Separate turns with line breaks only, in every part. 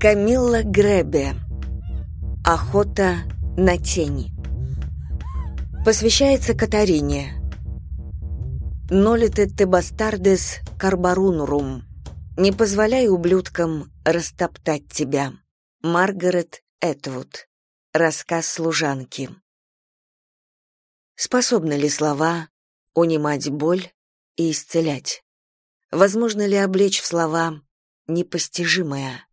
Камилла Гребе. Охота на тени. Посвящается Катарине. Нолите те бастардес карбарунрум. Не позволяй ублюдкам растоптать тебя. Маргарет Этвуд. Рассказ служанки. Способны ли слова унимать боль и исцелять? Возможно ли облечь в слова непостижимое?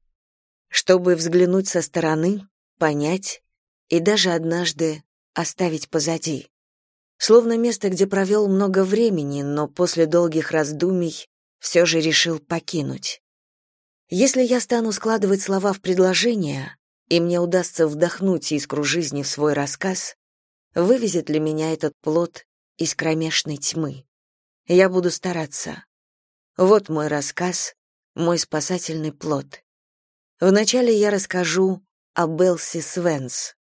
Чтобы взглянуть со стороны, понять и даже однажды оставить позади. Словно место, где провел много времени, но после долгих раздумий все же решил покинуть. Если я стану складывать слова в предложения, и мне удастся вдохнуть искру жизни в свой рассказ, вывезет ли меня этот плод из кромешной тьмы? Я буду стараться. Вот мой рассказ, мой спасательный плод. Вначале я расскажу о Белси Свенс.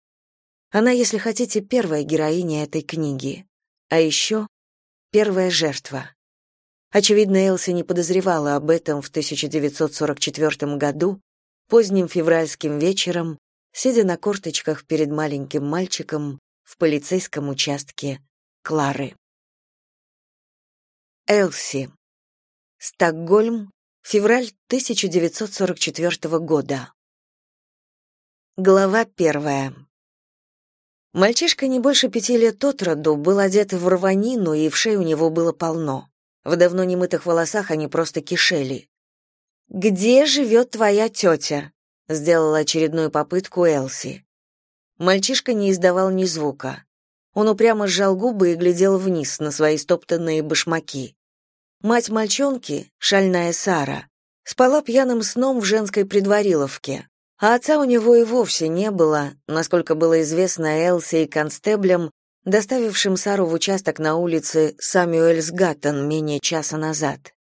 Она, если хотите, первая героиня этой книги, а еще первая жертва. Очевидно, Элси не подозревала об этом в 1944 году, поздним февральским вечером, сидя на корточках перед маленьким мальчиком в полицейском участке Клары. Элси. Стокгольм, Февраль 1944 года. Глава первая. Мальчишка не больше пяти лет от роду был одет в рванину, и в шее у него было полно. В давно немытых волосах они просто кишели. «Где живет твоя тетя?» — сделала очередную попытку Элси. Мальчишка не издавал ни звука. Он упрямо сжал губы и глядел вниз на свои стоптанные башмаки. Мать мальчонки, шальная Сара, спала пьяным сном в женской предвариловке, а отца у него и вовсе не было, насколько было известно Элси и констеблям, доставившим Сару в участок на улице Самюэльсгаттен менее часа назад.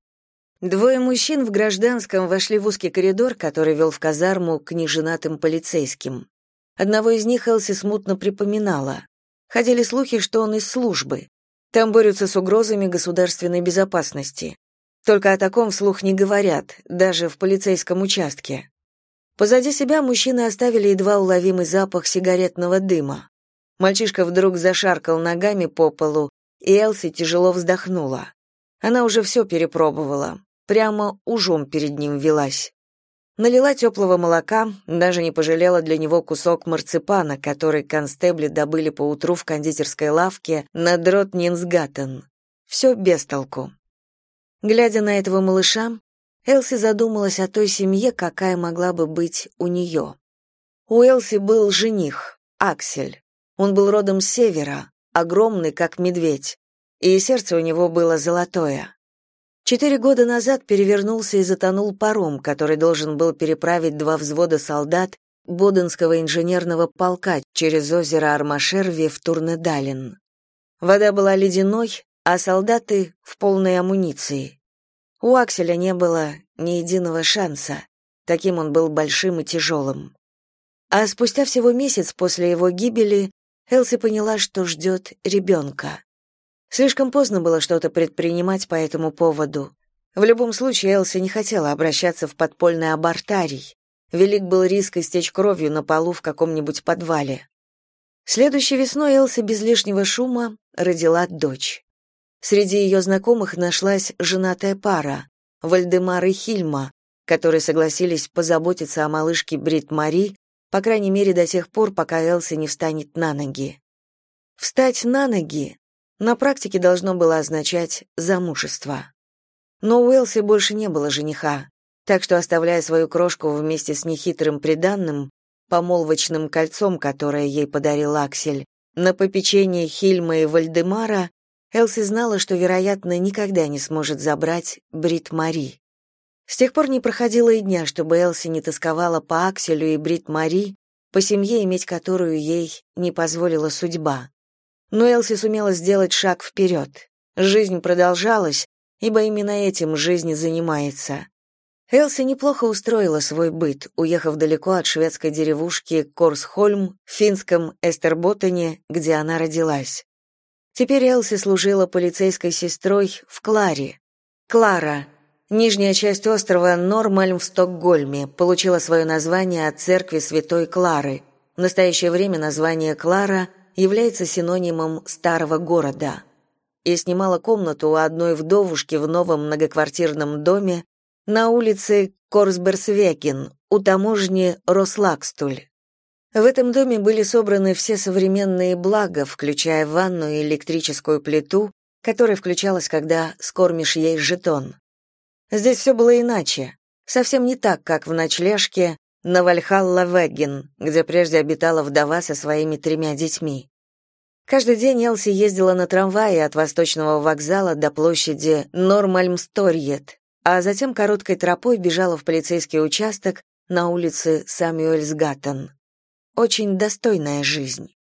Двое мужчин в гражданском вошли в узкий коридор, который вел в казарму к неженатым полицейским. Одного из них Элси смутно припоминала. Ходили слухи, что он из службы. Там борются с угрозами государственной безопасности. Только о таком вслух не говорят, даже в полицейском участке. Позади себя мужчины оставили едва уловимый запах сигаретного дыма. Мальчишка вдруг зашаркал ногами по полу, и Элси тяжело вздохнула. Она уже все перепробовала, прямо ужом перед ним велась. Налила теплого молока, даже не пожалела для него кусок марципана, который констебли добыли поутру в кондитерской лавке на Дротнинсгаттен. Все без толку. Глядя на этого малыша, Элси задумалась о той семье, какая могла бы быть у нее. У Элси был жених, Аксель. Он был родом с севера, огромный, как медведь, и сердце у него было золотое. Четыре года назад перевернулся и затонул паром, который должен был переправить два взвода солдат Боденского инженерного полка через озеро Армашерви в Турнедален. Вода была ледяной, а солдаты в полной амуниции. У Акселя не было ни единого шанса, таким он был большим и тяжелым. А спустя всего месяц после его гибели Элси поняла, что ждет ребенка. Слишком поздно было что-то предпринимать по этому поводу. В любом случае, Элси не хотела обращаться в подпольный абортарий. Велик был риск истечь кровью на полу в каком-нибудь подвале. Следующей весной Элси без лишнего шума родила дочь. Среди ее знакомых нашлась женатая пара, Вальдемар и Хильма, которые согласились позаботиться о малышке Брит Мари, по крайней мере до тех пор, пока Элси не встанет на ноги. Встать на ноги на практике должно было означать замужество. Но у Элси больше не было жениха, так что, оставляя свою крошку вместе с нехитрым приданным, помолвочным кольцом, которое ей подарил Аксель, на попечение Хильма и Вальдемара, Элси знала, что, вероятно, никогда не сможет забрать Брит Мари. С тех пор не проходило и дня, чтобы Элси не тосковала по Акселю и Брит Мари, по семье, иметь которую ей не позволила судьба. Но Элси сумела сделать шаг вперед. Жизнь продолжалась, ибо именно этим жизнь занимается. Элси неплохо устроила свой быт, уехав далеко от шведской деревушки Корсхольм в финском Эстерботтене, где она родилась. Теперь Элси служила полицейской сестрой в Кларе. Клара Нижняя часть острова Нормальм в Стокгольме получила свое название от церкви Святой Клары. В настоящее время название Клара является синонимом старого города. И снимала комнату у одной вдовушки в новом многоквартирном доме на улице Корсберсвекин у таможни Рослакстуль. В этом доме были собраны все современные блага, включая ванну и электрическую плиту, которая включалась, когда скормишь ей жетон. Здесь все было иначе. Совсем не так, как в ночлежке на Вальхалла-Вегген, где прежде обитала вдова со своими тремя детьми. Каждый день Элси ездила на трамвае от восточного вокзала до площади Нормальмсторьет, а затем короткой тропой бежала в полицейский участок на улице Самюэльсгаттен. Очень достойная жизнь.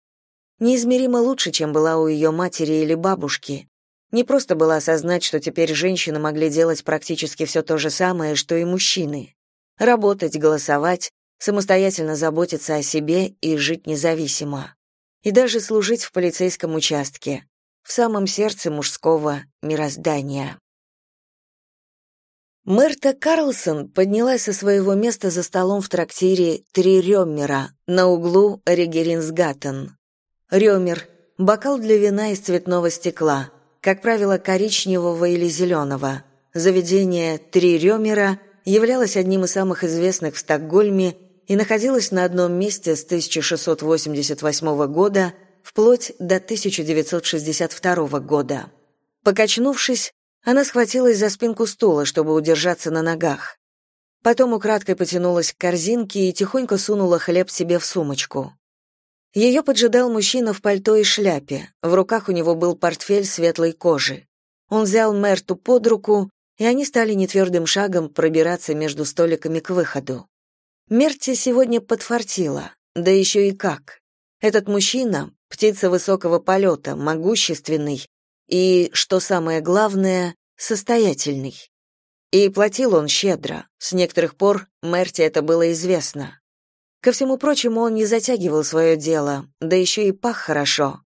Неизмеримо лучше, чем была у ее матери или бабушки, не просто было осознать, что теперь женщины могли делать практически все то же самое, что и мужчины. Работать, голосовать, самостоятельно заботиться о себе и жить независимо. И даже служить в полицейском участке, в самом сердце мужского мироздания. Мерта Карлсон поднялась со своего места за столом в трактире «Три Рёммера» на углу Регеринсгаттен. Рёмер — бокал для вина из цветного стекла — как правило, коричневого или зеленого. Заведение «Три Рёмера» являлось одним из самых известных в Стокгольме и находилось на одном месте с 1688 года вплоть до 1962 года. Покачнувшись, она схватилась за спинку стула, чтобы удержаться на ногах. Потом украдкой потянулась к корзинке и тихонько сунула хлеб себе в сумочку. Ее поджидал мужчина в пальто и шляпе. В руках у него был портфель светлой кожи. Он взял Мерту под руку, и они стали нетвердым шагом пробираться между столиками к выходу. Мерте сегодня подфартило, да еще и как. Этот мужчина — птица высокого полета, могущественный и, что самое главное, состоятельный. И платил он щедро, с некоторых пор Мерте это было известно. Ко всему прочему, он не затягивал свое дело, да еще и пах хорошо.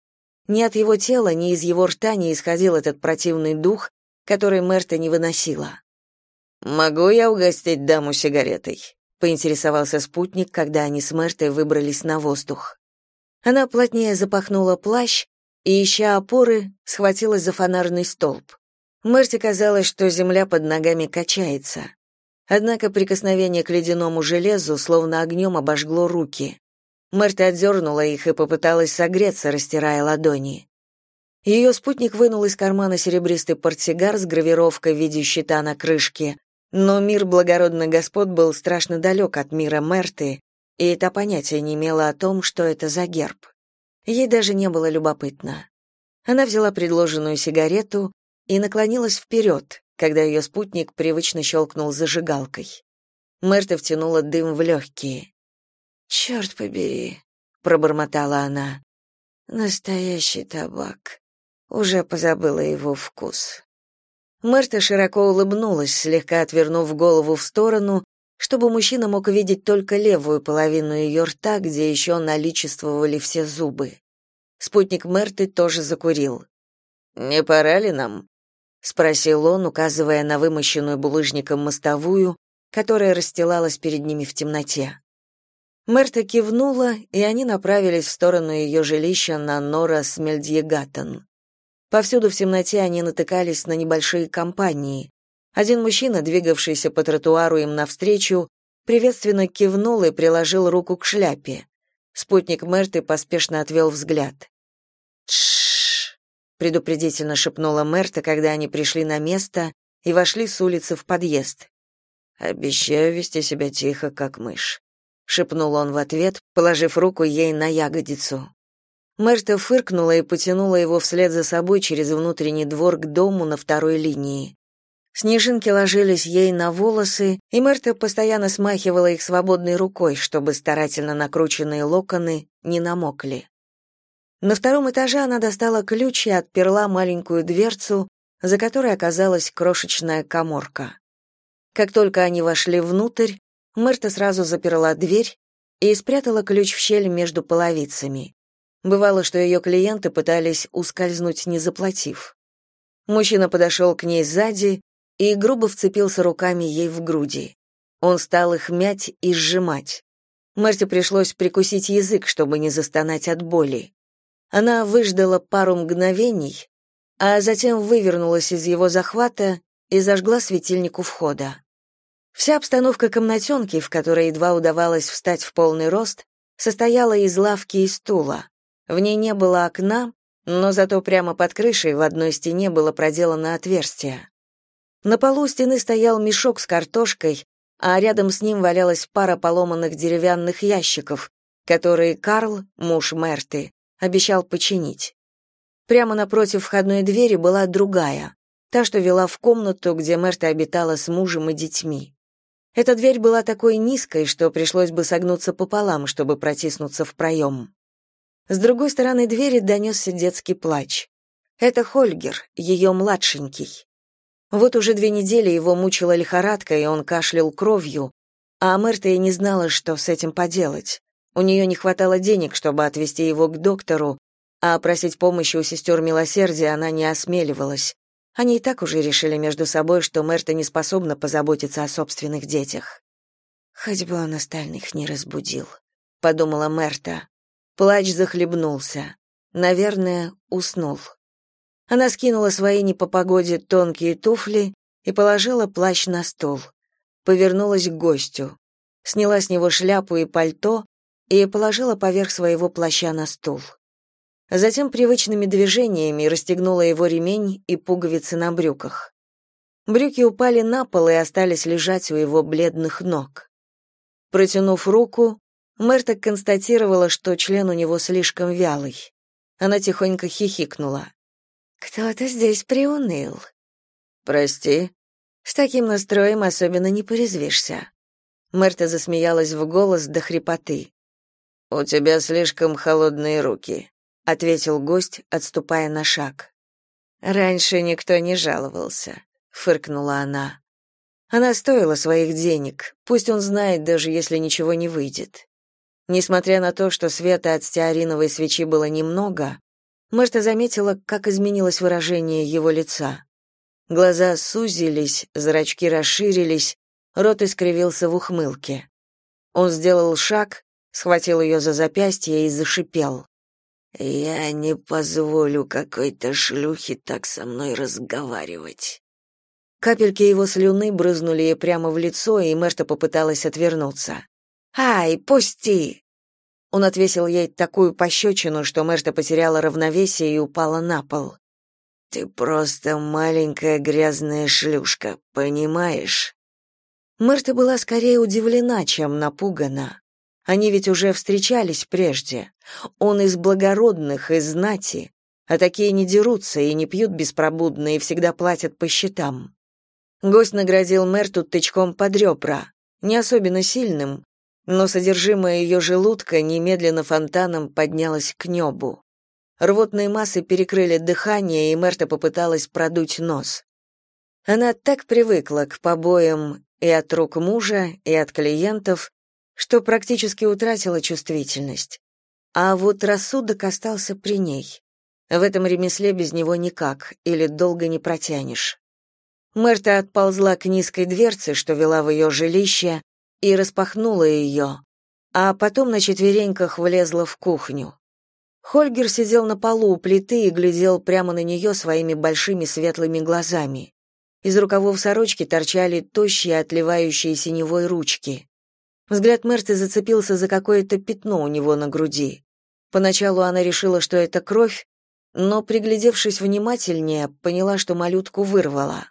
Ни от его тела, ни из его рта не исходил этот противный дух, который Мерта не выносила. «Могу я угостить даму сигаретой?» — поинтересовался спутник, когда они с Мертой выбрались на воздух. Она плотнее запахнула плащ и, ища опоры, схватилась за фонарный столб. Мерте казалось, что земля под ногами качается. Однако прикосновение к ледяному железу словно огнем обожгло руки. Мерта отдернула их и попыталась согреться, растирая ладони. Ее спутник вынул из кармана серебристый портсигар с гравировкой в виде щита на крышке, но мир благородных господ был страшно далек от мира Мерты, и та понятия не имела о том, что это за герб. Ей даже не было любопытно. Она взяла предложенную сигарету и наклонилась вперед, когда ее спутник привычно щелкнул зажигалкой. Мерта втянула дым в легкие. «Черт побери», — пробормотала она. «Настоящий табак. Уже позабыла его вкус». Мерта широко улыбнулась, слегка отвернув голову в сторону, чтобы мужчина мог видеть только левую половину ее рта, где еще наличествовали все зубы. Спутник Мерты тоже закурил. «Не пора ли нам?» спросил он, указывая на вымощенную булыжником мостовую, которая расстилалась перед ними в темноте. Мерта кивнула, и они направились в сторону ее жилища на Нора Смельдьегаттен. Повсюду в темноте они натыкались на небольшие компании. Один мужчина, двигавшийся по тротуару им навстречу, приветственно кивнул и приложил руку к шляпе. Спутник Мерты поспешно отвел взгляд. «Тш!» предупредительно шепнула Мерта, когда они пришли на место и вошли с улицы в подъезд. Обещаю вести себя тихо, как мышь, шепнул он в ответ, положив руку ей на ягодицу. Мерта фыркнула и потянула его вслед за собой через внутренний двор к дому на второй линии. Снежинки ложились ей на волосы, и Мерта постоянно смахивала их свободной рукой, чтобы старательно накрученные локоны не намокли. На втором этаже она достала ключ и отперла маленькую дверцу, за которой оказалась крошечная каморка. Как только они вошли внутрь, Мерта сразу заперла дверь и спрятала ключ в щель между половицами. Бывало, что ее клиенты пытались ускользнуть, не заплатив. Мужчина подошел к ней сзади и грубо вцепился руками ей в груди. Он стал их мять и сжимать. Марте пришлось прикусить язык, чтобы не застонать от боли. Она выждала пару мгновений, а затем вывернулась из его захвата и зажгла светильник у входа. Вся обстановка комнатенки, в которой едва удавалось встать в полный рост, состояла из лавки и стула. В ней не было окна, но зато прямо под крышей в одной стене было проделано отверстие. На полу стены стоял мешок с картошкой, а рядом с ним валялась пара поломанных деревянных ящиков, которые Карл, муж Мерты, обещал починить. Прямо напротив входной двери была другая, та, что вела в комнату, где Мерта обитала с мужем и детьми. Эта дверь была такой низкой, что пришлось бы согнуться пополам, чтобы протиснуться в проем. С другой стороны двери донесся детский плач. Это Хольгер, ее младшенький. Вот уже две недели его мучила лихорадка, и он кашлял кровью, а Мерта и не знала, что с этим поделать. У нее не хватало денег, чтобы отвезти его к доктору, а просить помощи у сестер милосердия она не осмеливалась. Они и так уже решили между собой, что Мерта не способна позаботиться о собственных детях. «Хоть бы он остальных не разбудил», — подумала Мерта. Плач захлебнулся. Наверное, уснул. Она скинула свои не по погоде тонкие туфли и положила плащ на стол. Повернулась к гостю. Сняла с него шляпу и пальто и положила поверх своего плаща на стул. Затем привычными движениями расстегнула его ремень и пуговицы на брюках. Брюки упали на пол и остались лежать у его бледных ног. Протянув руку, Мэрта констатировала, что член у него слишком вялый. Она тихонько хихикнула. «Кто-то здесь приуныл». «Прости». «С таким настроем особенно не порезвишься». Мэрта засмеялась в голос до хрипоты. «У тебя слишком холодные руки», — ответил гость, отступая на шаг. «Раньше никто не жаловался», — фыркнула она. «Она стоила своих денег, пусть он знает, даже если ничего не выйдет». Несмотря на то, что света от стеариновой свечи было немного, Мэрта заметила, как изменилось выражение его лица. Глаза сузились, зрачки расширились, рот искривился в ухмылке. Он сделал шаг, схватил ее за запястье и зашипел. «Я не позволю какой-то шлюхе так со мной разговаривать». Капельки его слюны брызнули ей прямо в лицо, и Мэрта попыталась отвернуться. «Ай, пусти!» Он отвесил ей такую пощечину, что Мэрта потеряла равновесие и упала на пол. «Ты просто маленькая грязная шлюшка, понимаешь?» Мэрта была скорее удивлена, чем напугана. Они ведь уже встречались прежде. Он из благородных, из знати, а такие не дерутся и не пьют беспробудно и всегда платят по счетам. Гость наградил Мерту тычком под ребра, не особенно сильным, но содержимое ее желудка немедленно фонтаном поднялось к небу. Рвотные массы перекрыли дыхание, и Мерта попыталась продуть нос. Она так привыкла к побоям и от рук мужа, и от клиентов, что практически утратила чувствительность. А вот рассудок остался при ней. В этом ремесле без него никак, или долго не протянешь. Мерта отползла к низкой дверце, что вела в ее жилище, и распахнула ее, а потом на четвереньках влезла в кухню. Хольгер сидел на полу у плиты и глядел прямо на нее своими большими светлыми глазами. Из рукавов сорочки торчали тощие, отливающие синевой ручки. Взгляд Мерты зацепился за какое-то пятно у него на груди. Поначалу она решила, что это кровь, но, приглядевшись внимательнее, поняла, что малютку вырвала.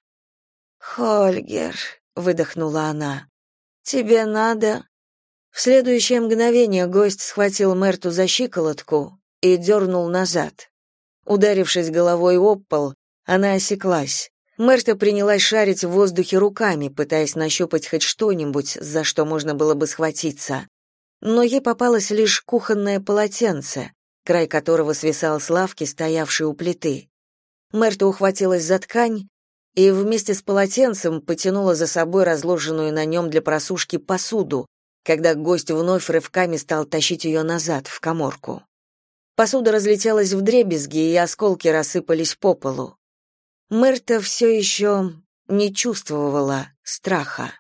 «Хольгер», — выдохнула она, — «тебе надо...» В следующее мгновение гость схватил Мерту за щиколотку и дернул назад. Ударившись головой об пол, она осеклась. Мерта принялась шарить в воздухе руками, пытаясь нащупать хоть что-нибудь, за что можно было бы схватиться. Но ей попалось лишь кухонное полотенце, край которого свисал с лавки, стоявшей у плиты. Мерта ухватилась за ткань и вместе с полотенцем потянула за собой разложенную на нем для просушки посуду, когда гость вновь рывками стал тащить ее назад, в коморку. Посуда разлетелась в дребезги, и осколки рассыпались по полу. Мерта все еще не чувствовала страха.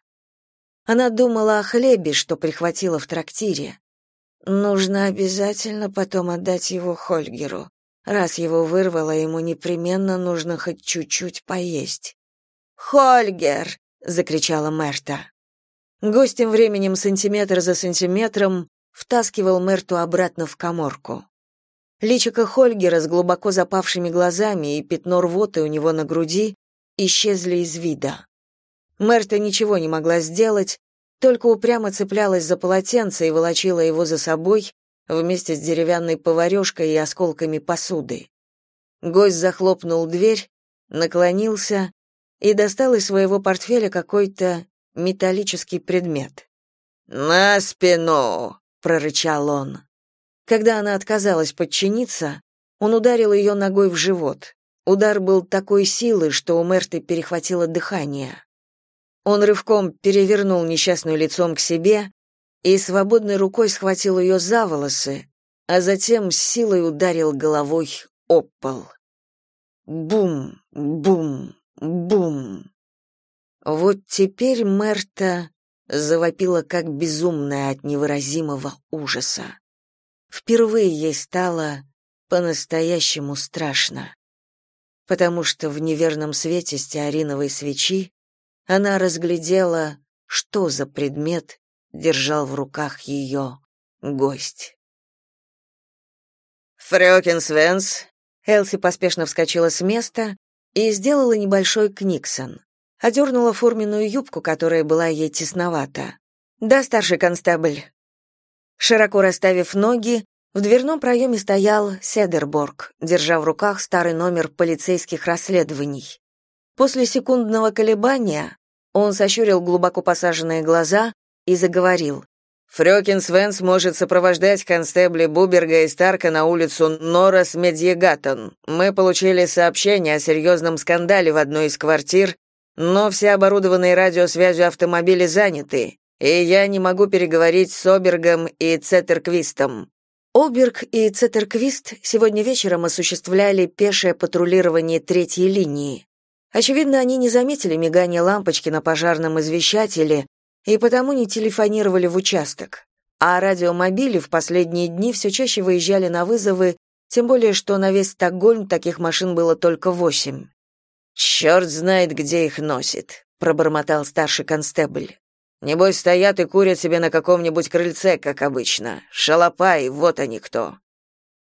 Она думала о хлебе, что прихватила в трактире. Нужно обязательно потом отдать его Хольгеру. Раз его вырвало, ему непременно нужно хоть чуть-чуть поесть. «Хольгер!» — закричала Мерта. Гость тем временем сантиметр за сантиметром втаскивал Мерту обратно в каморку. Личико Хольгера с глубоко запавшими глазами и пятно рвоты у него на груди исчезли из вида. Мерта ничего не могла сделать, только упрямо цеплялась за полотенце и волочила его за собой вместе с деревянной поварёшкой и осколками посуды. Гость захлопнул дверь, наклонился и достал из своего портфеля какой-то металлический предмет. «На спину!» — прорычал он. Когда она отказалась подчиниться, он ударил ее ногой в живот. Удар был такой силы, что у Мерты перехватило дыхание. Он рывком перевернул несчастную лицом к себе и свободной рукой схватил ее за волосы, а затем с силой ударил головой об пол. Бум, бум, бум. Вот теперь Мерта завопила как безумная от невыразимого ужаса. Впервые ей стало по-настоящему страшно, потому что в неверном свете стеариновой свечи она разглядела, что за предмет держал в руках ее гость.
«Фрёкин Свенс!»
Элси поспешно вскочила с места и сделала небольшой книксон. Одернула форменную юбку, которая была ей тесновата. «Да, старший констебль». Широко расставив ноги, в дверном проеме стоял Седерборг, держа в руках старый номер полицейских расследований. После секундного колебания он сощурил глубоко посаженные глаза и заговорил.
Фрёкин Свенс может сопровождать констебли Буберга и Старка на улицу Норас Медьегатон. Мы получили сообщение о серьезном скандале в одной из квартир, но все оборудованные радиосвязью автомобили заняты, и я не могу переговорить с Обергом и Цетерквистом.
Оберг и Цетерквист сегодня вечером осуществляли пешее патрулирование третьей линии. Очевидно, они не заметили мигания лампочки на пожарном извещателе и потому не телефонировали в участок. А радиомобили в последние дни все чаще выезжали на вызовы, тем более что на весь Стокгольм таких машин было только восемь.
«Черт знает, где их носит», — пробормотал старший констебль. «Небось, стоят и курят себе на каком-нибудь крыльце, как обычно. Шалопай, вот они кто».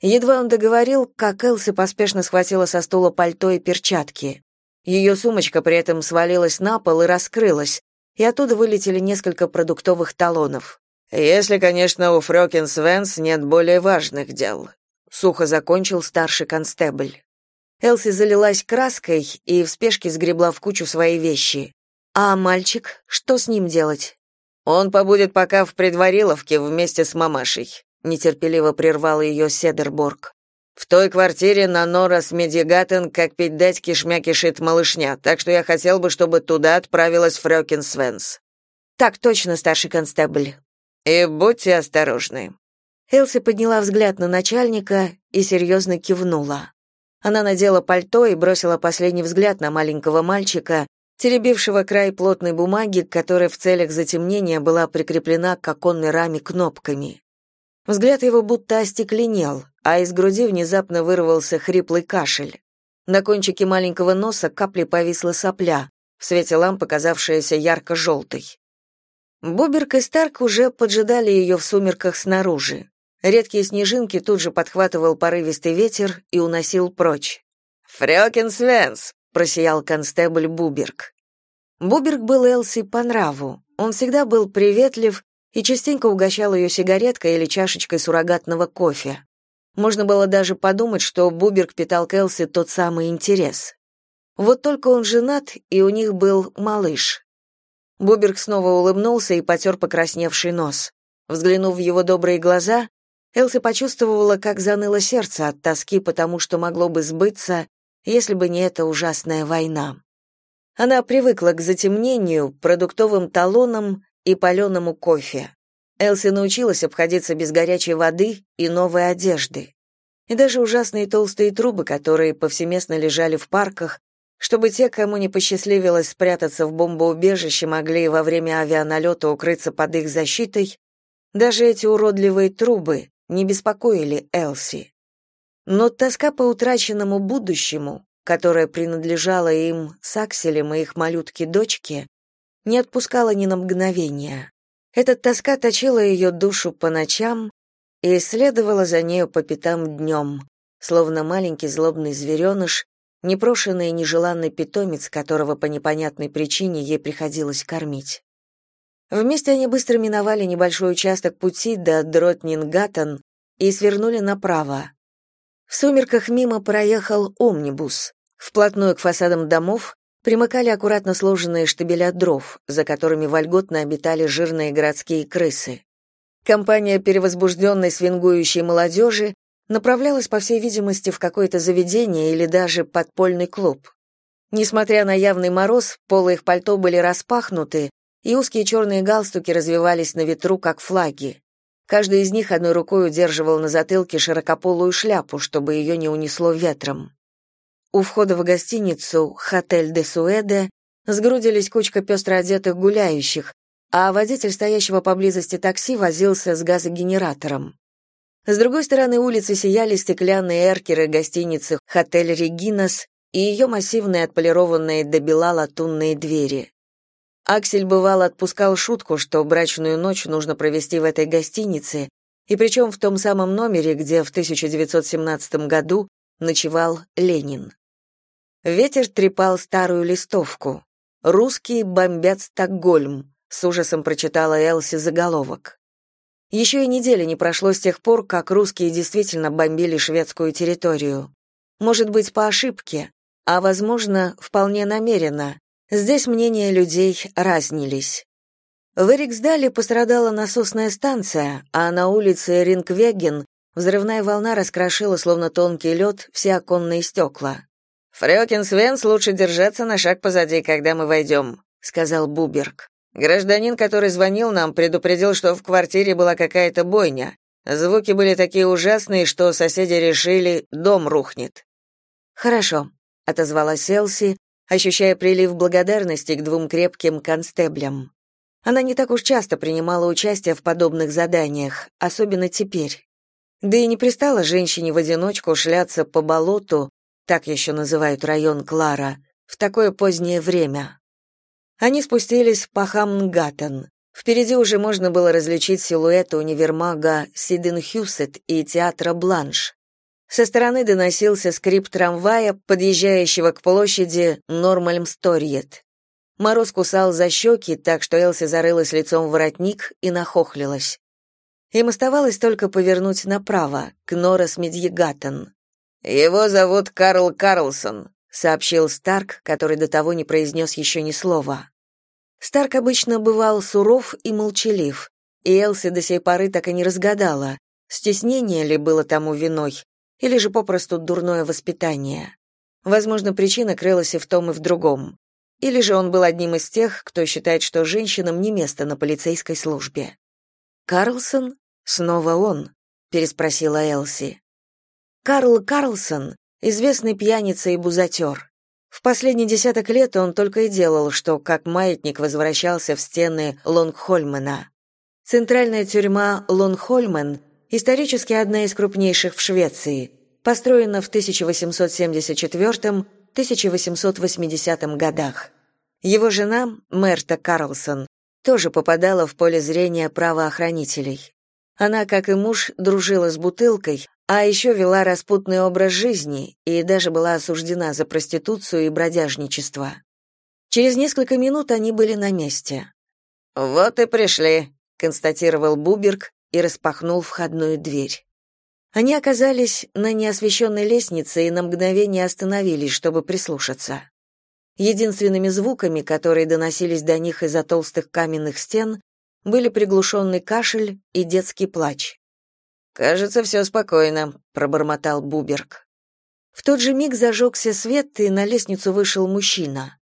Едва он договорил, как Элси поспешно схватила со стула пальто и перчатки. Ее сумочка при этом свалилась на пол и раскрылась, и оттуда вылетели несколько продуктовых талонов.
«Если, конечно, у Фрёкин Свенс нет более важных дел», — сухо закончил старший констебль.
Элси залилась краской и в спешке сгребла в кучу свои вещи. «А мальчик? Что с ним делать?»
«Он побудет пока в предвариловке вместе с мамашей», — нетерпеливо прервал ее Седерборг. В той квартире на Норас Медигатен как пить дать кишмя кишит малышня, так что я хотел бы, чтобы туда отправилась Фрёкин Свенс.
Так точно, старший констебль.
И будьте осторожны.
Элси подняла взгляд на начальника и серьезно кивнула. Она надела пальто и бросила последний взгляд на маленького мальчика, теребившего край плотной бумаги, которая в целях затемнения была прикреплена к оконной раме кнопками. Взгляд его будто остекленел, а из груди внезапно вырвался хриплый кашель. На кончике маленького носа капли повисла сопля, в свете лампы казавшаяся ярко-желтой. Боберк и Старк уже поджидали ее в сумерках снаружи. Редкие снежинки тут же подхватывал порывистый ветер и уносил прочь.
«Фрёкин Свенс!» — просиял констебль
Буберг. Буберг был Элси по нраву. Он всегда был приветлив и частенько угощал ее сигареткой или чашечкой суррогатного кофе. Можно было даже подумать, что Буберг питал к Элси тот самый интерес. Вот только он женат, и у них был малыш. Буберг снова улыбнулся и потер покрасневший нос. Взглянув в его добрые глаза, Элси почувствовала, как заныло сердце от тоски, потому что могло бы сбыться, если бы не эта ужасная война. Она привыкла к затемнению, продуктовым талонам и паленому кофе. Элси научилась обходиться без горячей воды и новой одежды. И даже ужасные толстые трубы, которые повсеместно лежали в парках, чтобы те, кому не посчастливилось спрятаться в бомбоубежище, могли во время авианалета укрыться под их защитой, даже эти уродливые трубы не беспокоили Элси. Но тоска по утраченному будущему, которое принадлежало им с Акселем и их малютке-дочке, не отпускала ни на мгновение. Эта тоска точила ее душу по ночам и следовала за нею по пятам днем, словно маленький злобный звереныш, непрошенный и нежеланный питомец, которого по непонятной причине ей приходилось кормить. Вместе они быстро миновали небольшой участок пути до Дротнингаттен и свернули направо. В сумерках мимо проехал омнибус. Вплотную к фасадам домов примыкали аккуратно сложенные штабеля дров, за которыми вольготно обитали жирные городские крысы. Компания перевозбужденной свингующей молодежи направлялась, по всей видимости, в какое-то заведение или даже подпольный клуб. Несмотря на явный мороз, полы их пальто были распахнуты, и узкие черные галстуки развивались на ветру, как флаги. Каждый из них одной рукой удерживал на затылке широкополую шляпу, чтобы ее не унесло ветром. У входа в гостиницу «Хотель де Суэде» сгрудились кучка пестро одетых гуляющих, а водитель стоящего поблизости такси возился с газогенератором. С другой стороны улицы сияли стеклянные эркеры гостиницы «Хотель Регинас» и ее массивные отполированные до бела латунные двери. Аксель бывал отпускал шутку, что брачную ночь нужно провести в этой гостинице, и причем в том самом номере, где в 1917 году ночевал Ленин. Ветер трепал старую листовку. «Русские бомбят Стокгольм», — с ужасом прочитала Элси заголовок. Еще и недели не прошло с тех пор, как русские действительно бомбили шведскую территорию. Может быть, по ошибке, а, возможно, вполне намеренно. Здесь мнения людей разнились. В Эриксдале пострадала насосная станция, а на улице Рингвеген взрывная волна раскрошила, словно тонкий лед, все оконные стекла. «Фрёкин Свенс лучше держаться на шаг позади, когда мы войдем», — сказал Буберг. Гражданин, который звонил нам, предупредил, что в квартире была какая-то бойня. Звуки были такие ужасные, что соседи решили, дом рухнет. Хорошо, отозвалась Элси, ощущая прилив благодарности к двум крепким констеблям. Она не так уж часто принимала участие в подобных заданиях, особенно теперь. Да и не пристала женщине в одиночку шляться по болоту, так еще называют район Клара, в такое позднее время. Они спустились по Хамнгаттен. Впереди уже можно было различить силуэты универмага Сиденхюсет и театра Бланш. Со стороны доносился скрип трамвая, подъезжающего к площади Нормальмсторьет. Мороз кусал за щеки, так что Элси зарылась лицом в воротник и нахохлилась. Им оставалось только повернуть направо, к Норас Медьегаттен. «Его зовут Карл Карлсон», сообщил Старк, который до того не произнес еще ни слова. Старк обычно бывал суров и молчалив, и Элси до сей поры так и не разгадала, стеснение ли было тому виной, или же попросту дурное воспитание. Возможно, причина крылась и в том, и в другом. Или же он был одним из тех, кто считает, что женщинам не место на полицейской службе. «Карлсон? Снова он?» — переспросила Элси. Карл Карлсон известный пьяница и бузатер. В последние десяток лет он только и делал, что как маятник возвращался в стены Лонгхольмена. Центральная тюрьма Лонгхольмен исторически одна из крупнейших в Швеции, построена в 1874-1880 годах. Его жена, Мерта Карлсон, тоже попадала в поле зрения правоохранителей. Она, как и муж, дружила с бутылкой, а еще вела распутный образ жизни и даже была осуждена за проституцию и бродяжничество. Через несколько минут они были на месте. «Вот и пришли», — констатировал Буберг и распахнул входную дверь. Они оказались на неосвещенной лестнице и на мгновение остановились, чтобы прислушаться. Единственными звуками, которые доносились до них из-за толстых каменных стен, были приглушенный кашель и детский плач. «Кажется, все спокойно», — пробормотал Буберг. В тот же миг зажегся свет, и на лестницу вышел мужчина.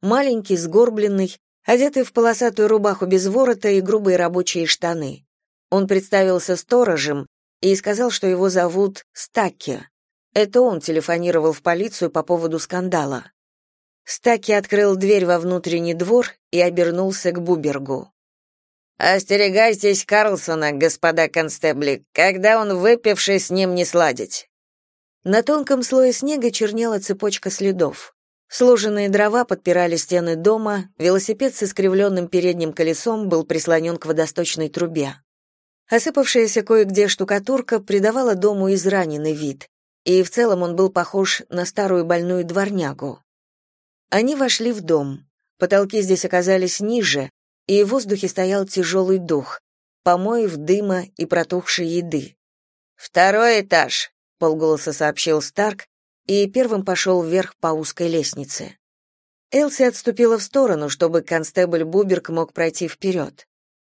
Маленький, сгорбленный, одетый в полосатую рубаху без ворота и грубые рабочие штаны. Он представился сторожем и сказал, что его зовут Стакки. Это он телефонировал в полицию по поводу скандала. Стаки открыл дверь во внутренний двор и обернулся к Бубергу.
«Остерегайтесь Карлсона, господа констебли, когда он выпивший, с ним не сладить».
На тонком слое снега чернела цепочка следов. Сложенные дрова подпирали стены дома, велосипед с искривленным передним колесом был прислонен к водосточной трубе. Осыпавшаяся кое-где штукатурка придавала дому израненный вид, и в целом он был похож на старую больную дворнягу. Они вошли в дом. Потолки здесь оказались ниже, и в воздухе стоял тяжелый дух, помоев, дыма и протухшей еды.
«Второй этаж», —
полголоса сообщил Старк, и первым пошел вверх по узкой лестнице. Элси отступила в сторону, чтобы констебль Буберг мог пройти вперед.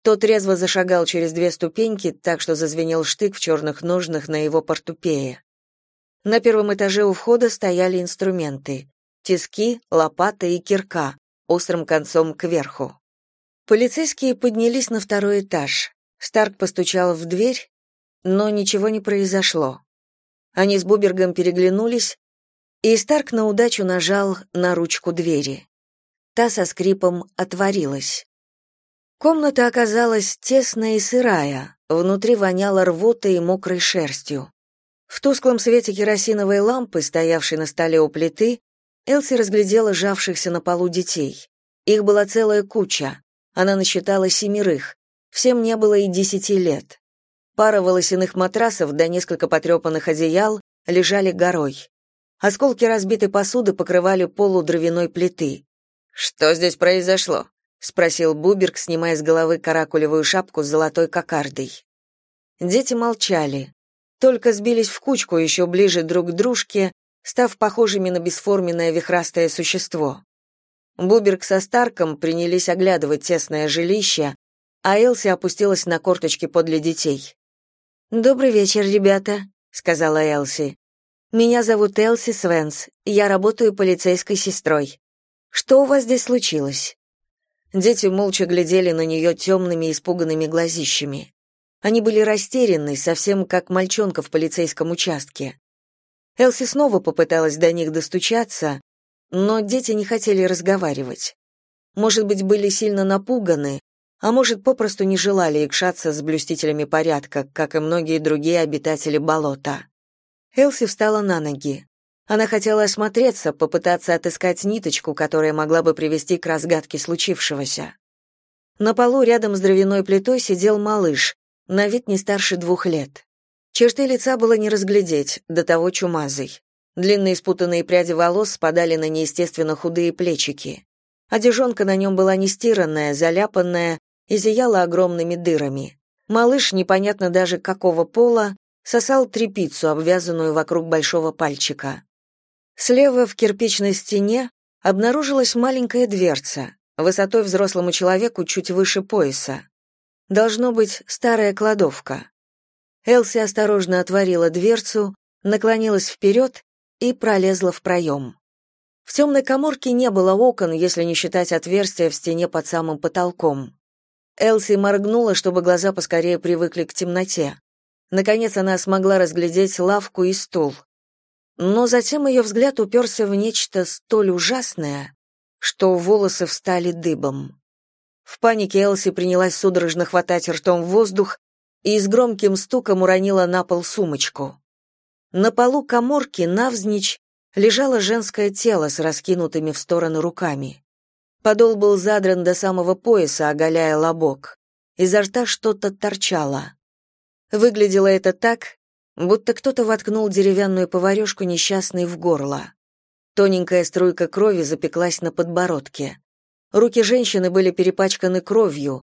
Тот резво зашагал через две ступеньки, так что зазвенел штык в черных ножнах на его портупее. На первом этаже у входа стояли инструменты: тиски, лопата и кирка, острым концом кверху. Полицейские поднялись на второй этаж. Старк постучал в дверь, но ничего не произошло. Они с Бубергом переглянулись, и Старк на удачу нажал на ручку двери. Та со скрипом отворилась. Комната оказалась тесная и сырая, внутри воняло рвотой и мокрой шерстью. В тусклом свете керосиновой лампы, стоявшей на столе у плиты, Элси разглядела жавшихся на полу детей. Их была целая куча. Она насчитала семерых. Всем не было и десяти лет. Пара волосяных матрасов да несколько потрепанных одеял лежали горой. Осколки разбитой посуды покрывали пол у дровяной плиты.
«Что здесь произошло?»
— спросил Буберг, снимая с головы каракулевую шапку с золотой кокардой. Дети молчали, только сбились в кучку еще ближе друг к дружке, став похожими на бесформенное вихрастое существо. Буберг со Старком принялись оглядывать тесное жилище, а Элси опустилась на корточки подле детей. «Добрый вечер, ребята», — сказала Элси. «Меня зовут Элси Свенс, я работаю полицейской сестрой. Что у вас здесь случилось?» Дети молча глядели на нее темными испуганными глазищами. Они были растеряны, совсем как мальчонка в полицейском участке. Элси снова попыталась до них достучаться, но дети не хотели разговаривать. Может быть, были сильно напуганы, а может, попросту не желали икшаться с блюстителями порядка, как и многие другие обитатели болота. Элси встала на ноги. Она хотела осмотреться, попытаться отыскать ниточку, которая могла бы привести к разгадке случившегося. На полу рядом с дровяной плитой сидел малыш, на вид не старше двух лет. Черты лица было не разглядеть, до того чумазый. Длинные спутанные пряди волос спадали на неестественно худые плечики. Одежонка на нем была нестиранная, заляпанная и зияла огромными дырами. Малыш, непонятно даже какого пола, сосал трепицу, обвязанную вокруг большого пальчика. Слева в кирпичной стене обнаружилась маленькая дверца, высотой взрослому человеку чуть выше пояса. Должно быть старая кладовка. Элси осторожно отворила дверцу, наклонилась вперед и пролезла в проем. В темной каморке не было окон, если не считать отверстия в стене под самым потолком. Элси моргнула, чтобы глаза поскорее привыкли к темноте. Наконец она смогла разглядеть лавку и стул но затем ее взгляд уперся в нечто столь ужасное, что волосы встали дыбом. В панике Элси принялась судорожно хватать ртом воздух и с громким стуком уронила на пол сумочку. На полу каморки навзничь лежало женское тело с раскинутыми в стороны руками. Подол был задран до самого пояса, оголяя лобок. Изо рта что-то торчало. Выглядело это так, будто кто-то воткнул деревянную поварёшку несчастной в горло. Тоненькая струйка крови запеклась на подбородке. Руки женщины были перепачканы кровью,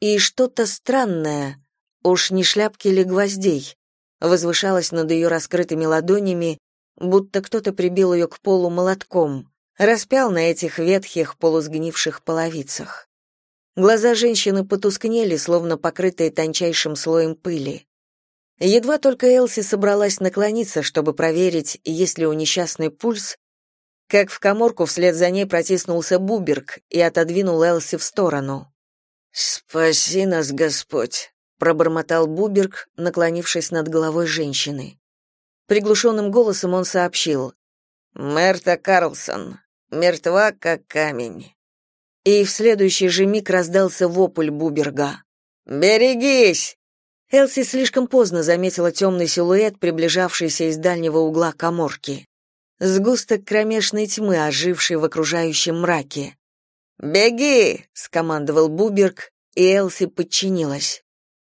и что-то странное, уж не шляпки или гвоздей, возвышалось над ее раскрытыми ладонями, будто кто-то прибил ее к полу молотком, распял на этих ветхих полусгнивших половицах. Глаза женщины потускнели, словно покрытые тончайшим слоем пыли. Едва только Элси собралась наклониться, чтобы проверить, есть ли у несчастной пульс, как в каморку вслед за ней протиснулся Буберг и отодвинул Элси в сторону.
«Спаси нас, Господь!» — пробормотал Буберг, наклонившись над головой женщины.
Приглушенным голосом он сообщил.
«Мерта Карлсон. мертва как камень.
И в следующий же миг раздался вопль Буберга.
«Берегись!»
Элси слишком поздно заметила темный силуэт, приближавшийся из дальнего угла коморки. Сгусток кромешной тьмы, оживший в окружающем мраке.
«Беги!»
— скомандовал Буберг, и Элси подчинилась.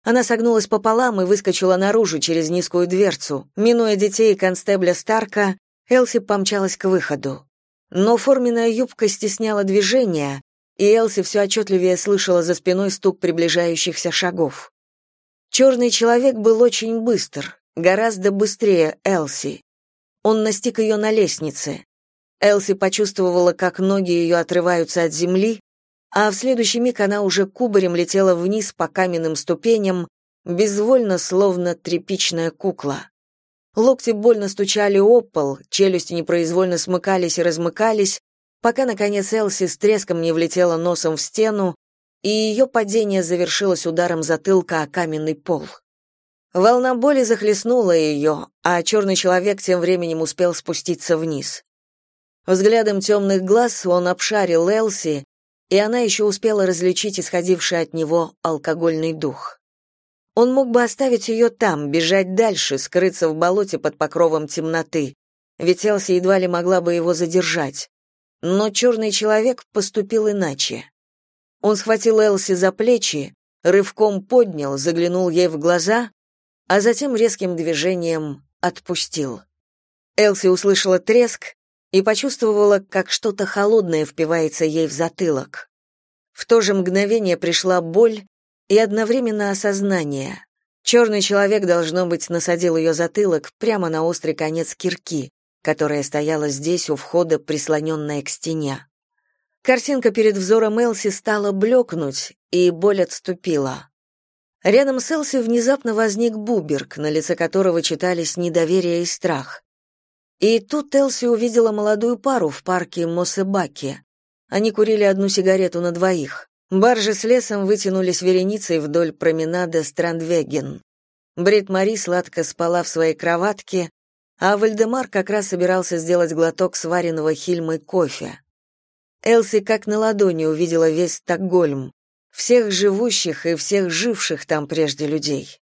Она согнулась пополам и выскочила наружу через низкую дверцу. Минуя детей и констебля Старка, Элси помчалась к выходу. Но форменная юбка стесняла движение, и Элси все отчетливее слышала за спиной стук приближающихся шагов. Черный человек был очень быстр, гораздо быстрее Элси. Он настиг ее на лестнице. Элси почувствовала, как ноги ее отрываются от земли, а в следующий миг она уже кубарем летела вниз по каменным ступеням, безвольно, словно тряпичная кукла. Локти больно стучали об пол, челюсти непроизвольно смыкались и размыкались, пока, наконец, Элси с треском не влетела носом в стену, и ее падение завершилось ударом затылка о каменный пол. Волна боли захлестнула ее, а черный человек тем временем успел спуститься вниз. Взглядом темных глаз он обшарил Элси, и она еще успела различить исходивший от него алкогольный дух. Он мог бы оставить ее там, бежать дальше, скрыться в болоте под покровом темноты, ведь Элси едва ли могла бы его задержать. Но черный человек поступил иначе. Он схватил Элси за плечи, рывком поднял, заглянул ей в глаза, а затем резким движением отпустил. Элси услышала треск, и почувствовала, как что-то холодное впивается ей в затылок. В то же мгновение пришла боль и одновременно осознание. Черный человек, должно быть, насадил ее затылок прямо на острый конец кирки, которая стояла здесь у входа, прислоненная к стене. Картинка перед взором Элси стала блекнуть, и боль отступила. Рядом с Элси внезапно возник Буберг, на лице которого читались недоверие и страх. И тут Элси увидела молодую пару в парке Мосебаки. Они курили одну сигарету на двоих. Баржи с лесом вытянулись вереницей вдоль променада Страндвеген. Брит Мари сладко спала в своей кроватке, а Вальдемар как раз собирался сделать глоток сваренного хильмой кофе. Элси как на ладони увидела весь Стокгольм, всех живущих и всех живших там прежде людей.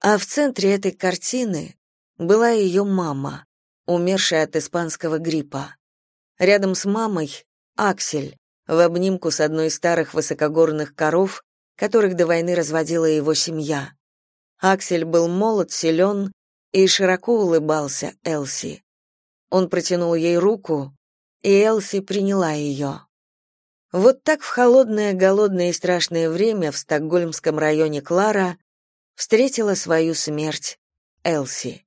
А в центре этой картины была ее мама умершая от испанского гриппа. Рядом с мамой Аксель, в обнимку с одной из старых высокогорных коров, которых до войны разводила его семья. Аксель был молод, силен и широко улыбался Элси. Он протянул ей руку, и Элси приняла ее. Вот так в холодное, голодное и страшное время в стокгольмском районе Клара встретила свою смерть Элси.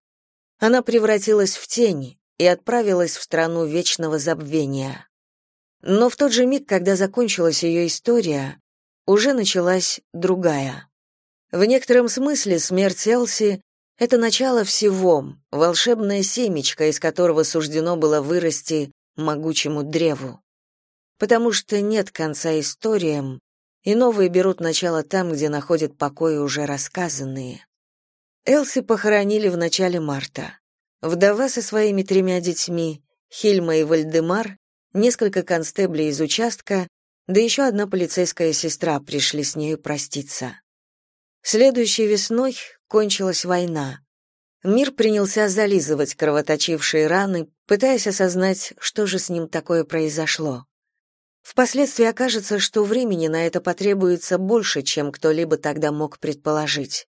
Она превратилась в тень и отправилась в страну вечного забвения. Но в тот же миг, когда закончилась ее история, уже началась другая. В некотором смысле смерть Элси — это начало всего, волшебное семечко, из которого суждено было вырасти могучему древу. Потому что нет конца историям, и новые берут начало там, где находят покой уже рассказанные. Элси похоронили в начале марта. Вдова со своими тремя детьми, Хильма и Вальдемар, несколько констеблей из участка, да еще одна полицейская сестра пришли с нею проститься. Следующей весной кончилась война. Мир принялся зализывать кровоточившие раны, пытаясь осознать, что же с ним такое произошло. Впоследствии окажется, что времени на это потребуется больше, чем кто-либо тогда мог предположить.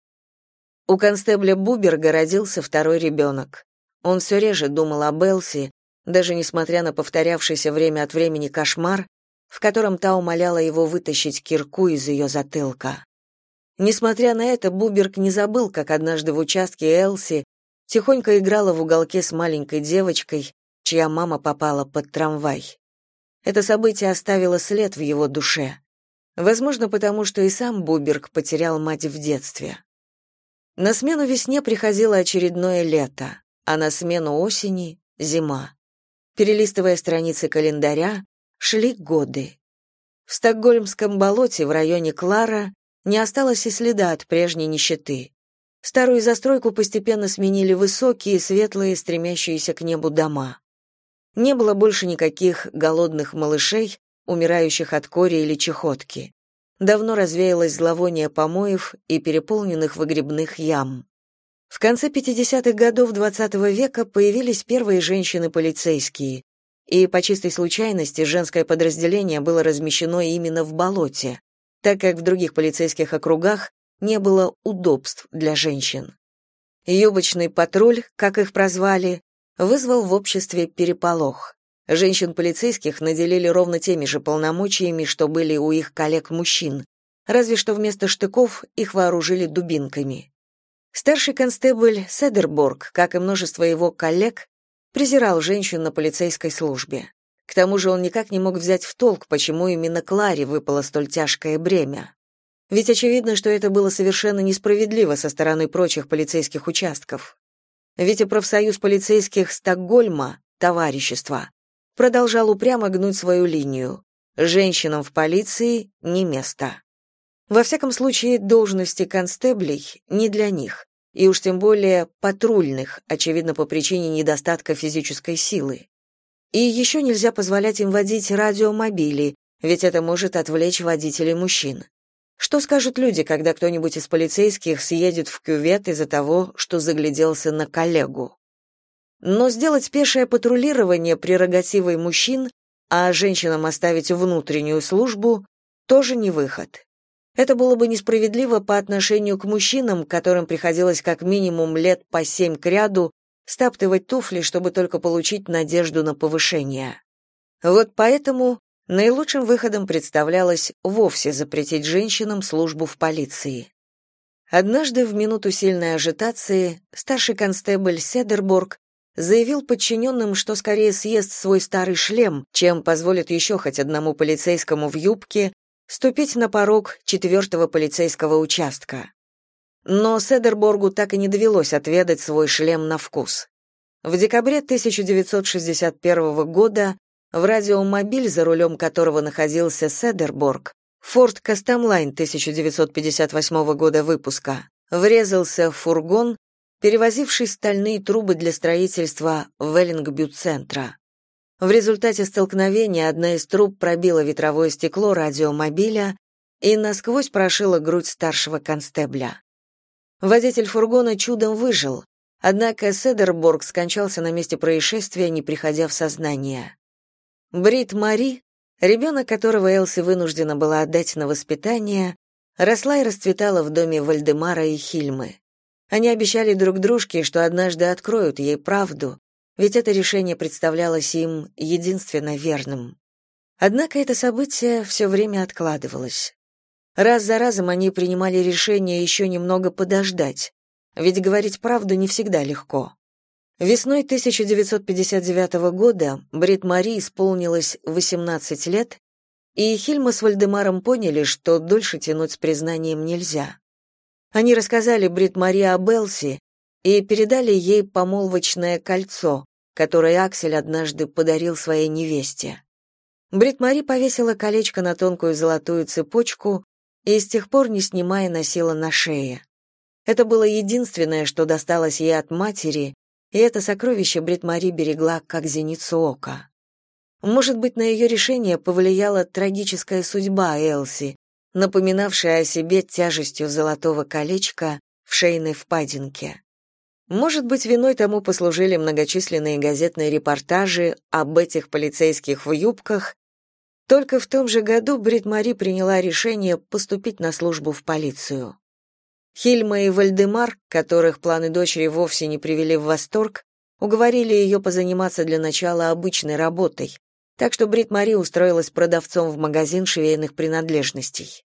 У констебля Буберга родился второй ребенок. Он все реже думал о Белси, даже несмотря на повторявшийся время от времени кошмар, в котором та умоляла его вытащить кирку из ее затылка. Несмотря на это, Буберг не забыл, как однажды в участке Элси тихонько играла в уголке с маленькой девочкой, чья мама попала под трамвай. Это событие оставило след в его душе. Возможно, потому что и сам Буберг потерял мать в детстве. На смену весне приходило очередное лето, а на смену осени — зима. Перелистывая страницы календаря, шли годы. В Стокгольмском болоте в районе Клара не осталось и следа от прежней нищеты. Старую застройку постепенно сменили высокие, светлые, стремящиеся к небу дома. Не было больше никаких голодных малышей, умирающих от кори или чехотки. Давно развеялось зловоние помоев и переполненных выгребных ям. В конце 50-х годов XX -го века появились первые женщины-полицейские, и по чистой случайности женское подразделение было размещено именно в болоте, так как в других полицейских округах не было удобств для женщин. Юбочный патруль, как их прозвали, вызвал в обществе переполох. Женщин-полицейских наделили ровно теми же полномочиями, что были у их коллег-мужчин, разве что вместо штыков их вооружили дубинками. Старший констебль Седерборг, как и множество его коллег, презирал женщин на полицейской службе. К тому же он никак не мог взять в толк, почему именно Кларе выпало столь тяжкое бремя. Ведь очевидно, что это было совершенно несправедливо со стороны прочих полицейских участков. Ведь и профсоюз полицейских Стокгольма, товарищество, продолжал упрямо гнуть свою линию. Женщинам в полиции не место. Во всяком случае, должности констеблей не для них и уж тем более патрульных, очевидно, по причине недостатка физической силы. И еще нельзя позволять им водить радиомобили, ведь это может отвлечь водителей мужчин. Что скажут люди, когда кто-нибудь из полицейских съедет в кювет из-за того, что загляделся на коллегу? Но сделать пешее патрулирование прерогативой мужчин, а женщинам оставить внутреннюю службу, тоже не выход. Это было бы несправедливо по отношению к мужчинам, которым приходилось как минимум лет по семь к ряду стаптывать туфли, чтобы только получить надежду на повышение. Вот поэтому наилучшим выходом представлялось вовсе запретить женщинам службу в полиции. Однажды в минуту сильной ажитации старший констебль Седерборг заявил подчиненным, что скорее съест свой старый шлем, чем позволит еще хоть одному полицейскому в юбке ступить на порог четвертого полицейского участка. Но Седерборгу так и не довелось отведать свой шлем на вкус. В декабре 1961 года в радиомобиль, за рулем которого находился Седерборг, Ford Custom 1958 года выпуска, врезался в фургон, перевозивший стальные трубы для строительства Веллингбю-центра. В результате столкновения одна из труб пробила ветровое стекло радиомобиля и насквозь прошила грудь старшего констебля. Водитель фургона чудом выжил, однако Седерборг скончался на месте происшествия, не приходя в сознание. Брит Мари, ребенок которого Элси вынуждена была отдать на воспитание, росла и расцветала в доме Вальдемара и Хильмы. Они обещали друг дружке, что однажды откроют ей правду, ведь это решение представлялось им единственно верным. Однако это событие все время откладывалось. Раз за разом они принимали решение еще немного подождать, ведь говорить правду не всегда легко. Весной 1959 года Брит Мари исполнилось 18 лет, и Хильма с Вальдемаром поняли, что дольше тянуть с признанием нельзя. Они рассказали Брит Мари о Белси и передали ей помолвочное кольцо, которое Аксель однажды подарил своей невесте. Брит Мари повесила колечко на тонкую золотую цепочку и с тех пор не снимая носила на шее. Это было единственное, что досталось ей от матери, и это сокровище Брит Мари берегла как зеницу ока. Может быть, на ее решение повлияла трагическая судьба Элси, напоминавшая о себе тяжестью золотого колечка в шейной впадинке. Может быть, виной тому послужили многочисленные газетные репортажи об этих полицейских в юбках. Только в том же году Брит Мари приняла решение поступить на службу в полицию. Хильма и Вальдемар, которых планы дочери вовсе не привели в восторг, уговорили ее позаниматься для начала обычной работой, так что Брит Мари устроилась продавцом в магазин швейных принадлежностей.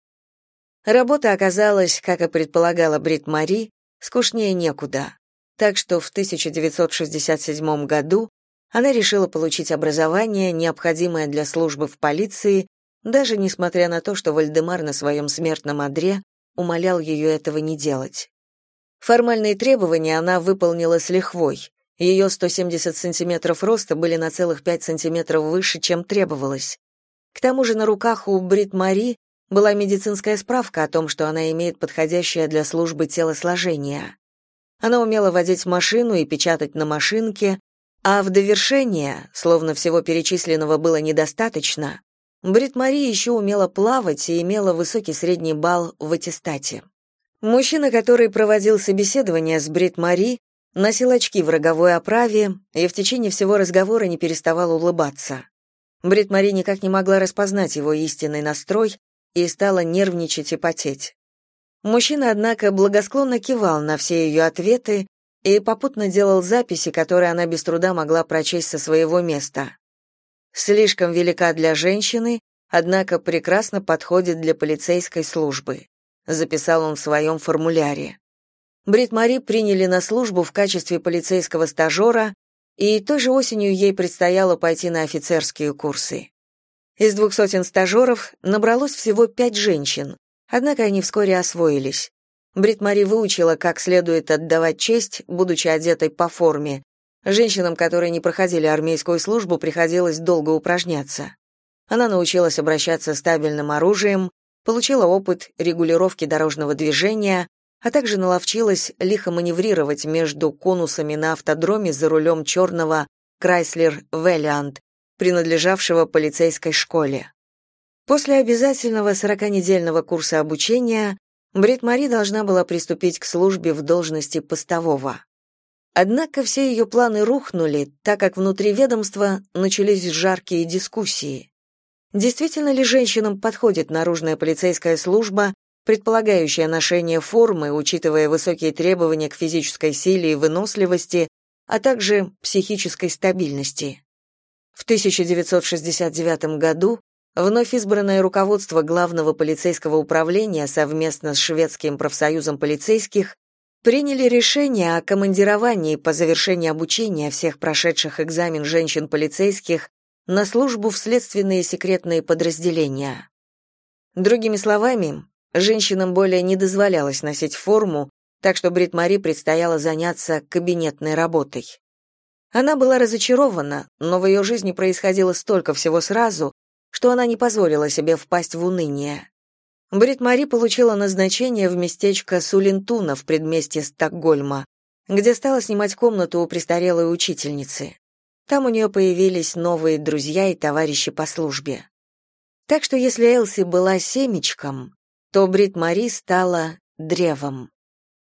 Работа оказалась, как и предполагала Брит Мари, скучнее некуда так что в 1967 году она решила получить образование, необходимое для службы в полиции, даже несмотря на то, что Вальдемар на своем смертном одре умолял ее этого не делать. Формальные требования она выполнила с лихвой. Ее 170 сантиметров роста были на целых 5 сантиметров выше, чем требовалось. К тому же на руках у Брит Мари была медицинская справка о том, что она имеет подходящее для службы телосложение. Она умела водить машину и печатать на машинке, А в довершение, словно всего перечисленного было недостаточно, Брит Мари еще умела плавать и имела высокий средний балл в аттестате. Мужчина, который проводил собеседование с Брит Мари, носил очки в роговой оправе и в течение всего разговора не переставал улыбаться. Брит Мари никак не могла распознать его истинный настрой и стала нервничать и потеть. Мужчина, однако, благосклонно кивал на все ее ответы и попутно делал записи, которые она без труда могла прочесть со своего места. Слишком велика для женщины, однако прекрасно подходит для полицейской службы, записал он в своем формуляре. Брит Мари приняли на службу в качестве полицейского стажера, и той же осенью ей предстояло пойти на офицерские курсы. Из двух сотен стажеров набралось всего пять женщин, однако они вскоре освоились. Брит Мари выучила, как следует отдавать честь, будучи одетой по форме, Женщинам, которые не проходили армейскую службу, приходилось долго упражняться. Она научилась обращаться с стабильным оружием, получила опыт регулировки дорожного движения, а также наловчилась лихо маневрировать между конусами на автодроме за рулем черного Chrysler Valiant, принадлежавшего полицейской школе. После обязательного 40-недельного курса обучения Брит Мари должна была приступить к службе в должности постового. Однако все ее планы рухнули, так как внутри ведомства начались жаркие дискуссии. Действительно ли женщинам подходит наружная полицейская служба, предполагающая ношение формы, учитывая высокие требования к физической силе и выносливости, а также психической стабильности? В 1969 году вновь избранное руководство Главного полицейского управления совместно с Шведским профсоюзом полицейских приняли решение о командировании по завершении обучения всех прошедших экзамен женщин-полицейских на службу в следственные секретные подразделения. Другими словами, женщинам более не дозволялось носить форму, так что Брит Мари предстояло заняться кабинетной работой. Она была разочарована, но в ее жизни происходило столько всего сразу, что она не позволила себе впасть в уныние. Брит Мари получила назначение в местечко Сулинтуна в предместье Стокгольма, где стала снимать комнату у престарелой учительницы. Там у нее появились новые друзья и товарищи по службе. Так что если Элси была семечком, то Брит Мари стала древом,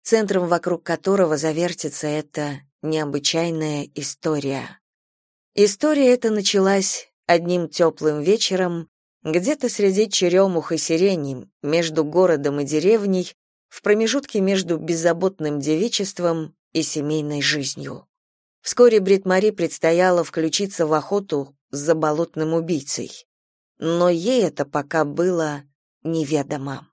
центром вокруг которого завертится эта необычайная история. История эта началась одним теплым вечером где-то среди черемух и сирени, между городом и деревней, в промежутке между беззаботным девичеством и семейной жизнью. Вскоре Брит-Мари предстояло включиться в охоту за болотным убийцей. Но ей это пока было неведомо.